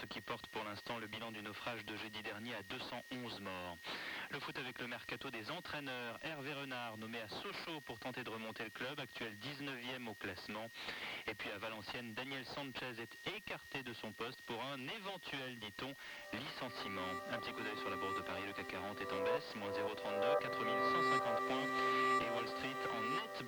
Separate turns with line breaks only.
ce qui porte pour l'instant le bilan du naufrage de jeudi dernier à 211 morts. Le foot avec le mercato des entraîneurs. Hervé Renard nommé à Sochaux pour tenter de remonter le club, actuel 19e au classement. Et puis à Valenciennes, Daniel Sanchez est écarté de son poste pour un éventuel, dit-on, licenciement. Un petit coup d'œil sur la bourse de Paris, le CAC 40 est en baisse, moins 0,32, 4150 points. Et Wall Street en nette